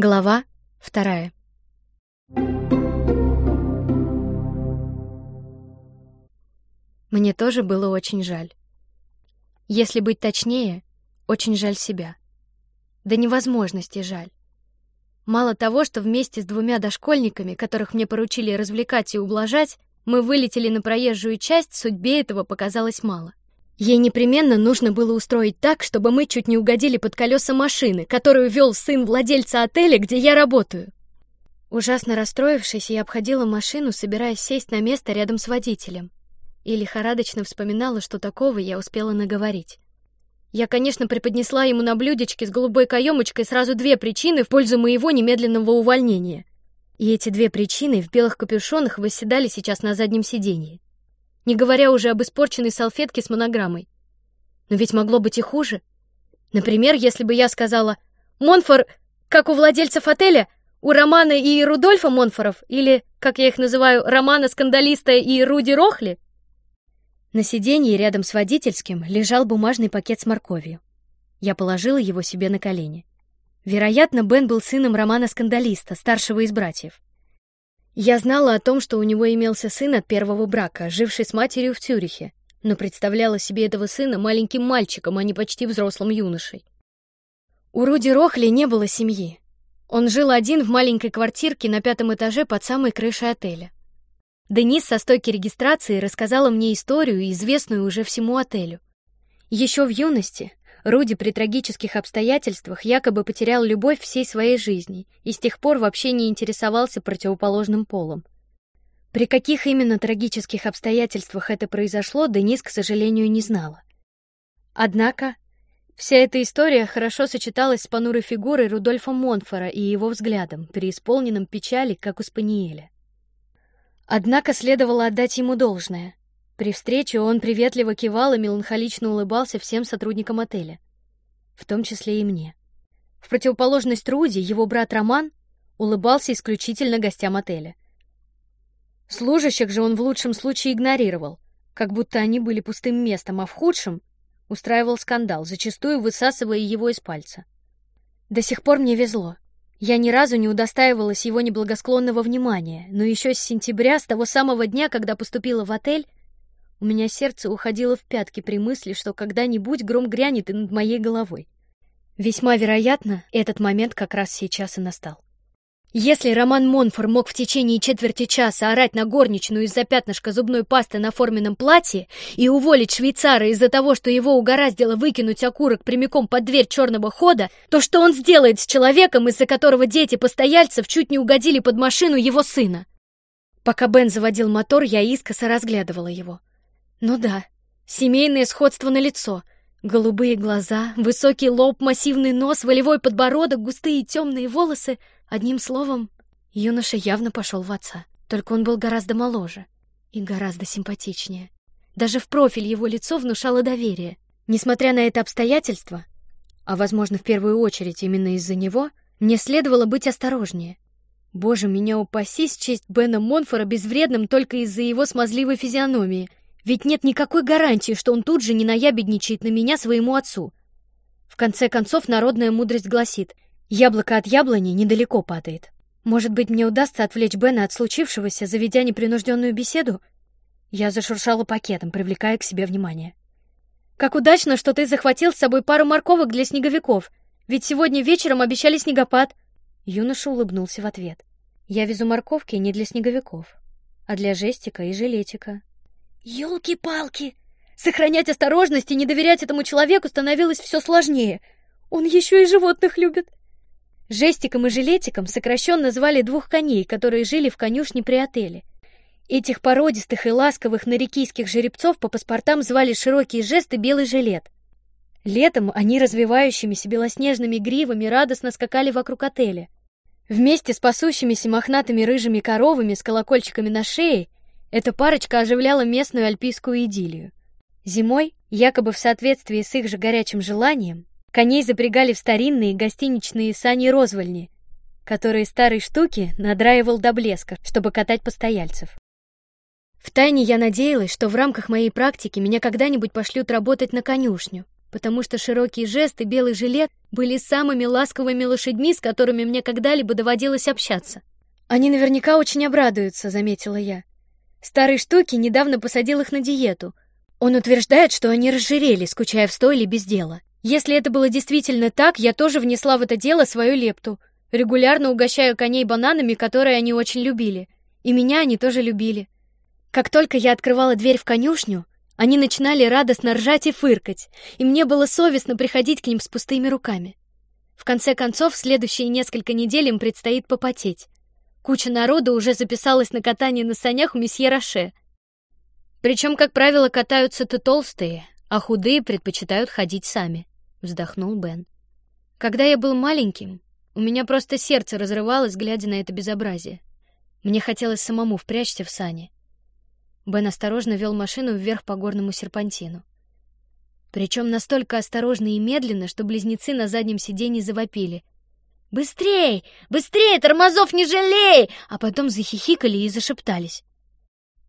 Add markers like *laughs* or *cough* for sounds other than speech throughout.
Глава вторая. Мне тоже было очень жаль. Если быть точнее, очень жаль себя. До невозможности жаль. Мало того, что вместе с двумя дошкольниками, которых мне поручили развлекать и ублажать, мы вылетели на проезжую часть, судьбе этого показалось мало. Ей непременно нужно было устроить так, чтобы мы чуть не угодили под колеса машины, которую вел сын владельца отеля, где я работаю. Ужасно расстроившись, я обходила машину, собираясь сесть на место рядом с водителем, и лихорадочно вспоминала, что такого я успела наговорить. Я, конечно, преподнесла ему на блюдечке с голубой каемочкой сразу две причины в пользу моего немедленного увольнения. И эти две причины в белых капюшонах восседали сейчас на заднем сиденье не говоря уже об испорченной салфетке с монограммой. Но ведь могло быть и хуже. Например, если бы я сказала «Монфор, как у владельцев отеля, у Романа и Рудольфа Монфоров, или, как я их называю, Романа Скандалиста и Руди Рохли». На сиденье рядом с водительским лежал бумажный пакет с морковью. Я положила его себе на колени. Вероятно, Бен был сыном Романа Скандалиста, старшего из братьев. Я знала о том, что у него имелся сын от первого брака, живший с матерью в Цюрихе, но представляла себе этого сына маленьким мальчиком, а не почти взрослым юношей. У Руди Рохли не было семьи. Он жил один в маленькой квартирке на пятом этаже под самой крышей отеля. Денис со стойки регистрации рассказала мне историю, известную уже всему отелю. Еще в юности Руди при трагических обстоятельствах якобы потерял любовь всей своей жизни и с тех пор вообще не интересовался противоположным полом. При каких именно трагических обстоятельствах это произошло, Денис, к сожалению, не знала. Однако вся эта история хорошо сочеталась с понурой фигурой Рудольфа Монфора и его взглядом, переисполненным печали, как у спаниеля. Однако следовало отдать ему должное. При встрече он приветливо кивал и меланхолично улыбался всем сотрудникам отеля, в том числе и мне. В противоположность Руди, его брат Роман улыбался исключительно гостям отеля. Служащих же он в лучшем случае игнорировал, как будто они были пустым местом, а в худшем устраивал скандал, зачастую высасывая его из пальца. До сих пор мне везло. Я ни разу не удостаивалась его неблагосклонного внимания, но еще с сентября, с того самого дня, когда поступила в отель, у меня сердце уходило в пятки при мысли, что когда-нибудь гром грянет и над моей головой. Весьма вероятно, этот момент как раз сейчас и настал. Если Роман Монфор мог в течение четверти часа орать на горничную из-за пятнышка зубной пасты на форменном платье и уволить швейцара из-за того, что его угораздило выкинуть окурок прямиком под дверь черного хода, то что он сделает с человеком, из-за которого дети постояльцев чуть не угодили под машину его сына? Пока Бен заводил мотор, я искоса разглядывала его. Ну да, семейное сходство на лицо. Голубые глаза, высокий лоб, массивный нос, волевой подбородок, густые темные волосы. Одним словом, юноша явно пошел в отца. Только он был гораздо моложе и гораздо симпатичнее. Даже в профиль его лицо внушало доверие. Несмотря на это обстоятельство, а возможно в первую очередь именно из-за него, мне следовало быть осторожнее. Боже, меня упаси честь Бена Монфора безвредным только из-за его смазливой физиономии, ведь нет никакой гарантии, что он тут же не наябедничает на меня своему отцу. В конце концов, народная мудрость гласит: яблоко от яблони недалеко падает. Может быть, мне удастся отвлечь Бена от случившегося, заведя непринужденную беседу? Я зашуршала пакетом, привлекая к себе внимание. Как удачно, что ты захватил с собой пару морковок для снеговиков, ведь сегодня вечером обещали снегопад. Юноша улыбнулся в ответ. Я везу морковки не для снеговиков, а для жестика и жилетика. Ёлки-палки! Сохранять осторожность и не доверять этому человеку становилось все сложнее. Он еще и животных любит. Жестиком и жилетиком сокращенно звали двух коней, которые жили в конюшне при отеле. Этих породистых и ласковых нарикийских жеребцов по паспортам звали широкий жест и белый жилет. Летом они развивающимися белоснежными гривами радостно скакали вокруг отеля. Вместе с пасущимися мохнатыми рыжими коровами с колокольчиками на шее эта парочка оживляла местную альпийскую идиллию. Зимой, якобы в соответствии с их же горячим желанием, коней запрягали в старинные гостиничные сани-розвальни, которые старые штуки надраивал до блеска, чтобы катать постояльцев. Втайне я надеялась, что в рамках моей практики меня когда-нибудь пошлют работать на конюшню, потому что широкий жест и белый жилет были самыми ласковыми лошадьми, с которыми мне когда-либо доводилось общаться. Они наверняка очень обрадуются, заметила я. Старый штуки недавно посадил их на диету. Он утверждает, что они разжирели, скучая в стойле без дела. Если это было действительно так, я тоже внесла в это дело свою лепту. Регулярно угощаю коней бананами, которые они очень любили. И меня они тоже любили. Как только я открывала дверь в конюшню, они начинали радостно ржать и фыркать, и мне было совестно приходить к ним с пустыми руками. В конце концов, следующие несколько недель им предстоит попотеть. Куча народу уже записалась на катание на санях у месье Роше. Причем, как правило, катаются-то толстые, а худые предпочитают ходить сами. Вздохнул Бен. Когда я был маленьким, у меня просто сердце разрывалось, глядя на это безобразие. Мне хотелось самому впрячься в сани. Бен осторожно вел машину вверх по горному серпантину. Причем настолько осторожно и медленно, что близнецы на заднем сиденье завопили: "Быстрей, быстрей, тормозов не жалей!" А потом захихикали и зашептались.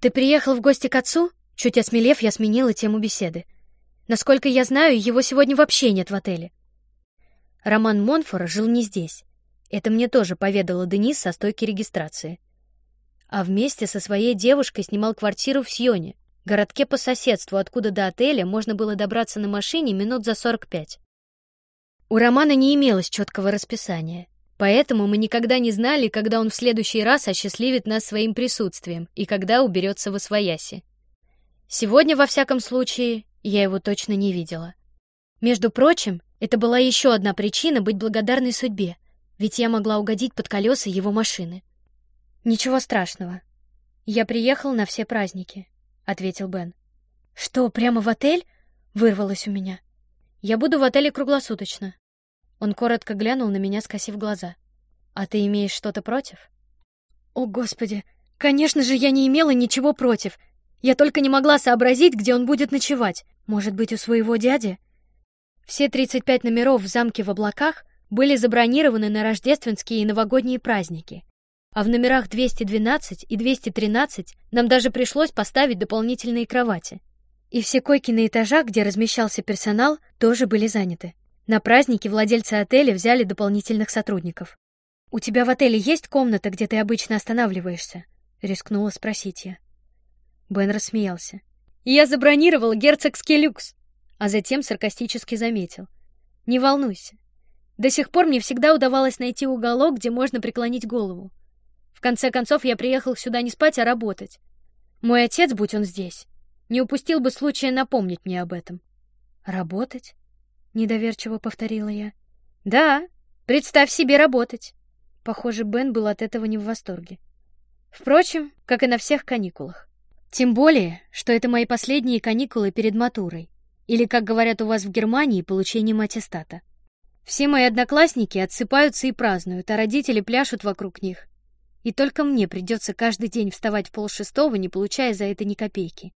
"Ты приехал в гости к отцу?" Чуть осмелев, я сменила тему беседы. Насколько я знаю, его сегодня вообще нет в отеле. Роман Монфор жил не здесь. Это мне тоже поведала Денис со стойки регистрации а вместе со своей девушкой снимал квартиру в Сьоне, городке по соседству, откуда до отеля можно было добраться на машине минут за сорок пять. У Романа не имелось четкого расписания, поэтому мы никогда не знали, когда он в следующий раз осчастливит нас своим присутствием и когда уберется во свояси. Сегодня, во всяком случае, я его точно не видела. Между прочим, это была еще одна причина быть благодарной судьбе, ведь я могла угодить под колеса его машины. Ничего страшного. Я приехал на все праздники, ответил Бен. Что, прямо в отель? Вырвалось у меня. Я буду в отеле круглосуточно. Он коротко глянул на меня, скосив глаза. А ты имеешь что-то против? О, господи, конечно же, я не имела ничего против. Я только не могла сообразить, где он будет ночевать. Может быть, у своего дяди? Все 35 номеров в замке в облаках были забронированы на рождественские и новогодние праздники а в номерах 212 и 213 нам даже пришлось поставить дополнительные кровати. И все койки на этажах, где размещался персонал, тоже были заняты. На праздники владельцы отеля взяли дополнительных сотрудников. У тебя в отеле есть комната, где ты обычно останавливаешься? рискнула спросить я. Бен рассмеялся. Я забронировал герцогский люкс, а затем саркастически заметил: "Не волнуйся. До сих пор мне всегда удавалось найти уголок, где можно преклонить голову конце концов, я приехал сюда не спать, а работать. Мой отец, будь он здесь, не упустил бы случая напомнить мне об этом. Работать? Недоверчиво повторила я. Да, представь себе работать. Похоже, Бен был от этого не в восторге. Впрочем, как и на всех каникулах. Тем более, что это мои последние каникулы перед матурой, или, как говорят у вас в Германии, получением аттестата. Все мои одноклассники отсыпаются и празднуют, а родители пляшут вокруг них и только мне придется каждый день вставать в полшестого, не получая за это ни копейки.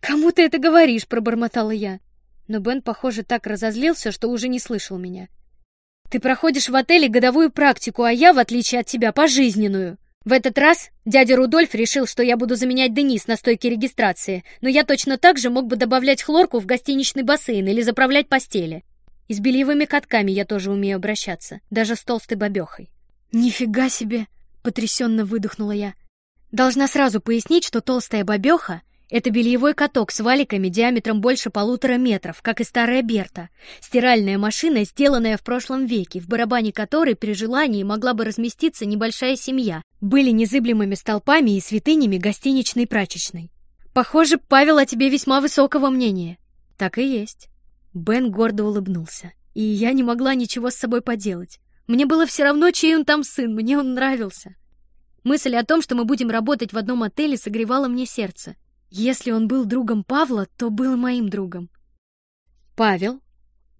Кому ты это говоришь? пробормотала я. Но Бен, похоже, так разозлился, что уже не слышал меня. Ты проходишь в отеле годовую практику, а я, в отличие от тебя, пожизненную. В этот раз дядя Рудольф решил, что я буду заменять Денис на стойке регистрации, но я точно так же мог бы добавлять хлорку в гостиничный бассейн или заправлять постели. И с бельевыми катками я тоже умею обращаться, даже с толстой бабехой. Нифига себе! потрясенно выдохнула я. Должна сразу пояснить, что толстая бабеха — это бельевой каток с валиками диаметром больше полутора метров, как и старая Берта. Стиральная машина, сделанная в прошлом веке, в барабане которой при желании могла бы разместиться небольшая семья. Были незыблемыми столпами и святынями гостиничной прачечной. Похоже, Павел о тебе весьма высокого мнения. Так и есть. Бен гордо улыбнулся, и я не могла ничего с собой поделать. Мне было все равно, чей он там сын, мне он нравился. Мысль о том, что мы будем работать в одном отеле, согревала мне сердце. Если он был другом Павла, то был моим другом. Павел,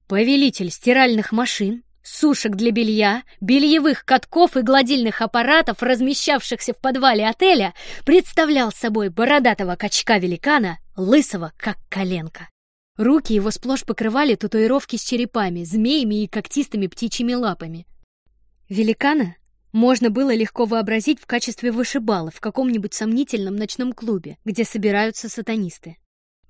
повелитель стиральных машин, сушек для белья, бельевых катков и гладильных аппаратов, размещавшихся в подвале отеля, представлял собой бородатого качка-великана, лысого, как коленка. Руки его сплошь покрывали татуировки с черепами, змеями и когтистыми птичьими лапами. Великана можно было легко вообразить в качестве вышибала в каком-нибудь сомнительном ночном клубе, где собираются сатанисты.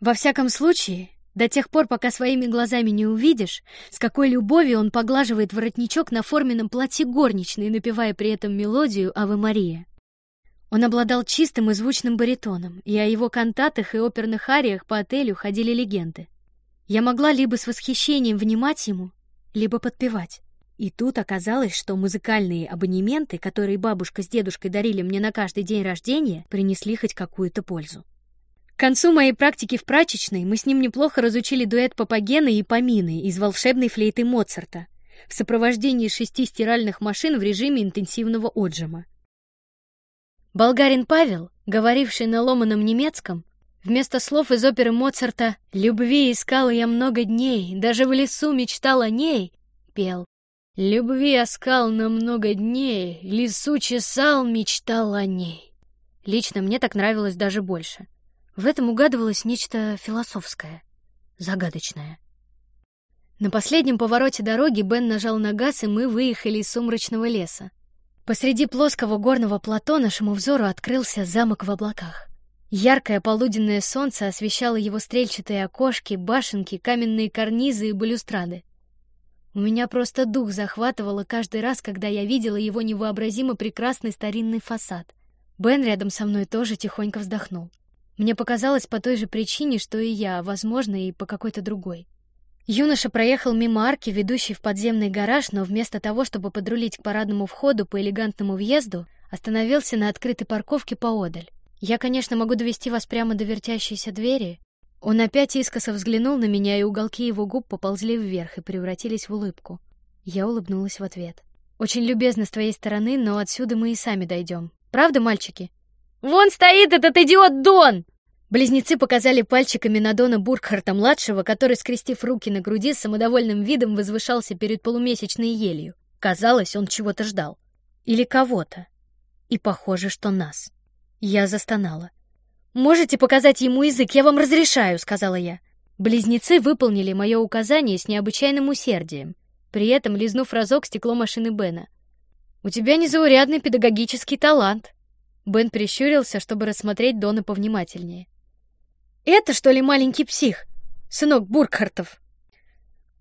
Во всяком случае, До тех пор, пока своими глазами не увидишь, с какой любовью он поглаживает воротничок на форменном платье горничной, напевая при этом мелодию «Аве Мария». Он обладал чистым и звучным баритоном, и о его кантатах и оперных ариях по отелю ходили легенды. Я могла либо с восхищением внимать ему, либо подпевать. И тут оказалось, что музыкальные абонементы, которые бабушка с дедушкой дарили мне на каждый день рождения, принесли хоть какую-то пользу. К концу моей практики в прачечной мы с ним неплохо разучили дуэт Папагена и Памины из волшебной флейты Моцарта в сопровождении шести стиральных машин в режиме интенсивного отжима. Болгарин Павел, говоривший на ломаном немецком, вместо слов из оперы Моцарта «Любви искал я много дней, даже в лесу мечтал о ней», пел «Любви искал на много дней, лесу чесал, мечтал о ней». Лично мне так нравилось даже больше. В этом угадывалось нечто философское, загадочное. На последнем повороте дороги Бен нажал на газ, и мы выехали из сумрачного леса. Посреди плоского горного плато нашему взору открылся замок в облаках. Яркое полуденное солнце освещало его стрельчатые окошки, башенки, каменные карнизы и балюстрады. У меня просто дух захватывало каждый раз, когда я видела его невообразимо прекрасный старинный фасад. Бен рядом со мной тоже тихонько вздохнул. Мне показалось по той же причине, что и я, возможно, и по какой-то другой. Юноша проехал мимо арки, ведущей в подземный гараж, но вместо того, чтобы подрулить к парадному входу по элегантному въезду, остановился на открытой парковке поодаль. Я, конечно, могу довести вас прямо до вертящейся двери. Он опять искоса взглянул на меня, и уголки его губ поползли вверх и превратились в улыбку. Я улыбнулась в ответ. Очень любезно с твоей стороны, но отсюда мы и сами дойдем. Правда, мальчики? Вон стоит этот идиот Дон! Близнецы показали пальчиками на Дона Буркхарта-младшего, который, скрестив руки на груди, с самодовольным видом возвышался перед полумесячной елью. Казалось, он чего-то ждал. Или кого-то. И похоже, что нас. Я застонала. «Можете показать ему язык, я вам разрешаю», — сказала я. Близнецы выполнили мое указание с необычайным усердием, при этом лизнув разок стекло машины Бена. «У тебя незаурядный педагогический талант». Бен прищурился, чтобы рассмотреть Дона повнимательнее. Это что ли маленький псих, сынок Буркхартов?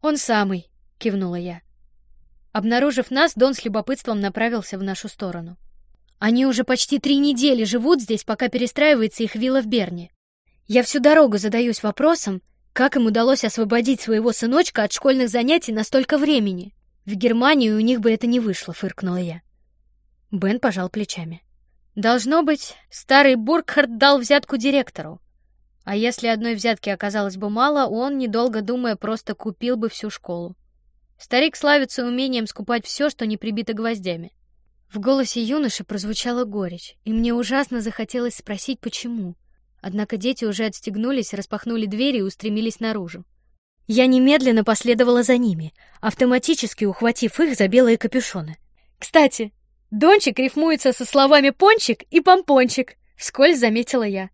Он самый, кивнула я. Обнаружив нас, Дон с любопытством направился в нашу сторону. Они уже почти три недели живут здесь, пока перестраивается их вилла в Берне. Я всю дорогу задаюсь вопросом, как им удалось освободить своего сыночка от школьных занятий на столько времени. В Германии у них бы это не вышло, фыркнула я. Бен пожал плечами. Должно быть, старый Буркхарт дал взятку директору. А если одной взятки оказалось бы мало, он, недолго думая, просто купил бы всю школу. Старик славится умением скупать все, что не прибито гвоздями. В голосе юноши прозвучала горечь, и мне ужасно захотелось спросить, почему. Однако дети уже отстегнулись, распахнули двери и устремились наружу. Я немедленно последовала за ними, автоматически ухватив их за белые капюшоны. Кстати, Дончик рифмуется со словами пончик и помпончик, вскользь заметила я.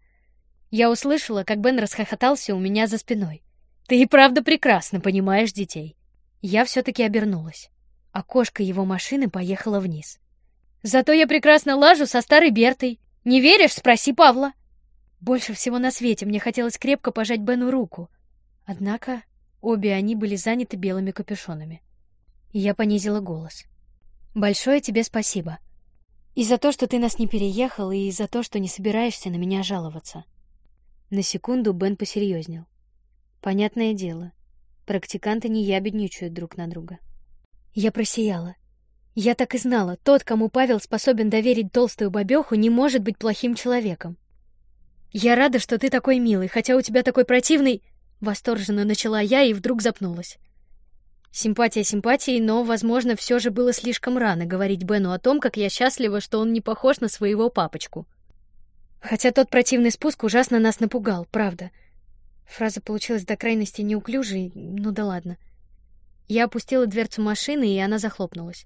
Я услышала, как Бен расхохотался у меня за спиной. Ты и правда прекрасно понимаешь детей. Я все-таки обернулась. Окошко его машины поехало вниз. Зато я прекрасно лажу со старой Бертой. Не веришь? Спроси Павла. Больше всего на свете мне хотелось крепко пожать Бену руку. Однако обе они были заняты белыми капюшонами. я понизила голос. Большое тебе спасибо. И за то, что ты нас не переехал, и за то, что не собираешься на меня жаловаться. На секунду Бен посерьезнел. Понятное дело, практиканты не ябедничают друг на друга. Я просияла. Я так и знала, тот, кому Павел способен доверить толстую бабеху, не может быть плохим человеком. Я рада, что ты такой милый, хотя у тебя такой противный. Восторженно начала я и вдруг запнулась. Симпатия симпатией, но, возможно, все же было слишком рано говорить Бену о том, как я счастлива, что он не похож на своего папочку. Хотя тот противный спуск ужасно нас напугал, правда. Фраза получилась до крайности неуклюжей, ну да ладно. Я опустила дверцу машины, и она захлопнулась.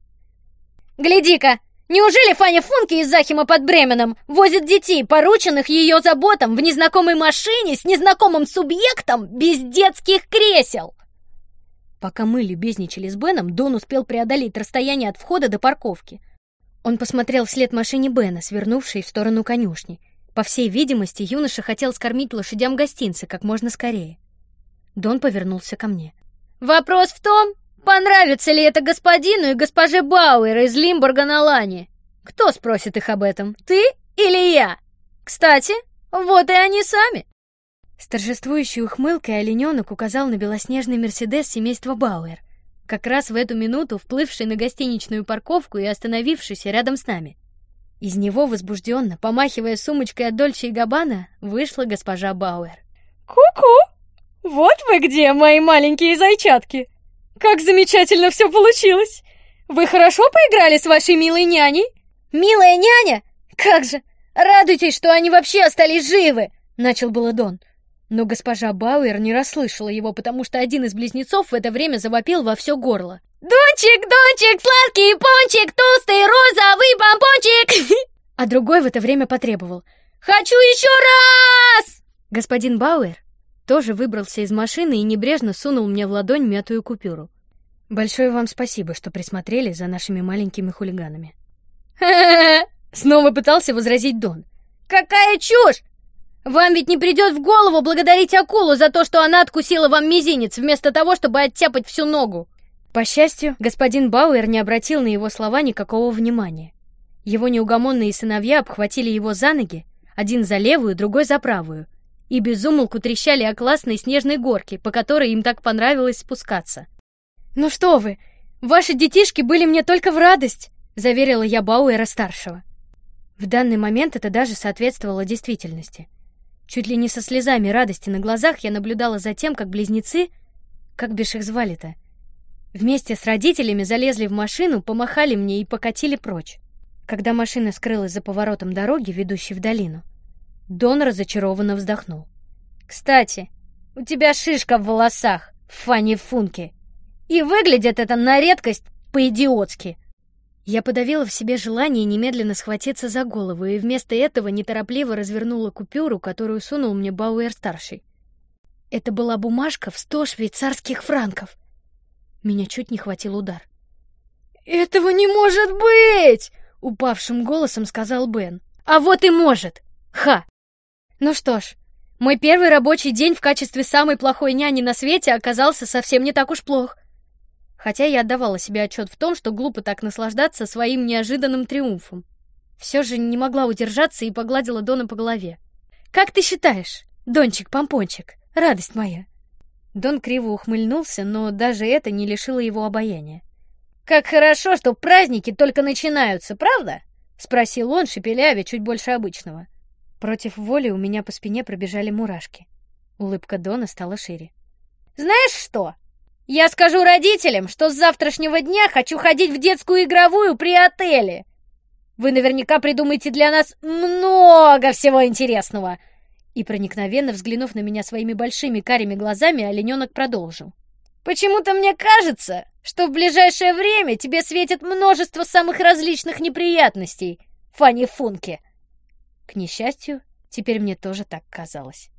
«Гляди-ка! Неужели Фаня Функи из Захима под Бременом возит детей, порученных ее заботам, в незнакомой машине с незнакомым субъектом без детских кресел?» Пока мы любезничали с Беном, Дон успел преодолеть расстояние от входа до парковки. Он посмотрел вслед машине Бена, свернувшей в сторону конюшни, по всей видимости, юноша хотел скормить лошадям гостинцы как можно скорее. Дон повернулся ко мне. Вопрос в том, понравится ли это господину и госпоже Бауэр из Лимбурга на Лане. Кто спросит их об этом, ты или я? Кстати, вот и они сами. С торжествующей ухмылкой олененок указал на белоснежный Мерседес семейства Бауэр, как раз в эту минуту вплывший на гостиничную парковку и остановившийся рядом с нами. Из него возбужденно, помахивая сумочкой от Дольче и Габбана, вышла госпожа Бауэр. «Ку-ку!» «Вот вы где, мои маленькие зайчатки! Как замечательно все получилось! Вы хорошо поиграли с вашей милой няней?» «Милая няня? Как же! Радуйтесь, что они вообще остались живы!» Начал было Дон. Но госпожа Бауэр не расслышала его, потому что один из близнецов в это время завопил во все горло. «Дончик, Дончик, сладкий пончик, толстый розовый помпончик!» *laughs* А другой в это время потребовал. «Хочу еще раз!» Господин Бауэр тоже выбрался из машины и небрежно сунул мне в ладонь мятую купюру. Большое вам спасибо, что присмотрели за нашими маленькими хулиганами. *laughs* Снова пытался возразить Дон. Какая чушь! Вам ведь не придет в голову благодарить акулу за то, что она откусила вам мизинец, вместо того, чтобы оттяпать всю ногу. По счастью, господин Бауэр не обратил на его слова никакого внимания. Его неугомонные сыновья обхватили его за ноги, один за левую, другой за правую, и безумолку трещали о классной снежной горке, по которой им так понравилось спускаться. «Ну что вы, ваши детишки были мне только в радость», — заверила я Бауэра-старшего. В данный момент это даже соответствовало действительности. Чуть ли не со слезами радости на глазах я наблюдала за тем, как близнецы, как бишь их звали-то, вместе с родителями залезли в машину, помахали мне и покатили прочь. Когда машина скрылась за поворотом дороги, ведущей в долину, Дон разочарованно вздохнул. «Кстати, у тебя шишка в волосах, Фанни Функи, и выглядит это на редкость по-идиотски». Я подавила в себе желание немедленно схватиться за голову и вместо этого неторопливо развернула купюру, которую сунул мне Бауэр-старший. Это была бумажка в сто швейцарских франков. Меня чуть не хватил удар. «Этого не может быть!» — упавшим голосом сказал Бен. «А вот и может! Ха!» Ну что ж, мой первый рабочий день в качестве самой плохой няни на свете оказался совсем не так уж плох. Хотя я отдавала себе отчет в том, что глупо так наслаждаться своим неожиданным триумфом. Все же не могла удержаться и погладила Дона по голове. «Как ты считаешь, Дончик-помпончик, радость моя?» Дон криво ухмыльнулся, но даже это не лишило его обаяния. «Как хорошо, что праздники только начинаются, правда?» — спросил он, шепелявя чуть больше обычного. Против воли у меня по спине пробежали мурашки. Улыбка Дона стала шире. «Знаешь что? Я скажу родителям, что с завтрашнего дня хочу ходить в детскую игровую при отеле. Вы наверняка придумаете для нас много всего интересного!» И проникновенно взглянув на меня своими большими карими глазами, олененок продолжил. «Почему-то мне кажется, что в ближайшее время тебе светит множество самых различных неприятностей, Фанни Функе. К несчастью, теперь мне тоже так казалось.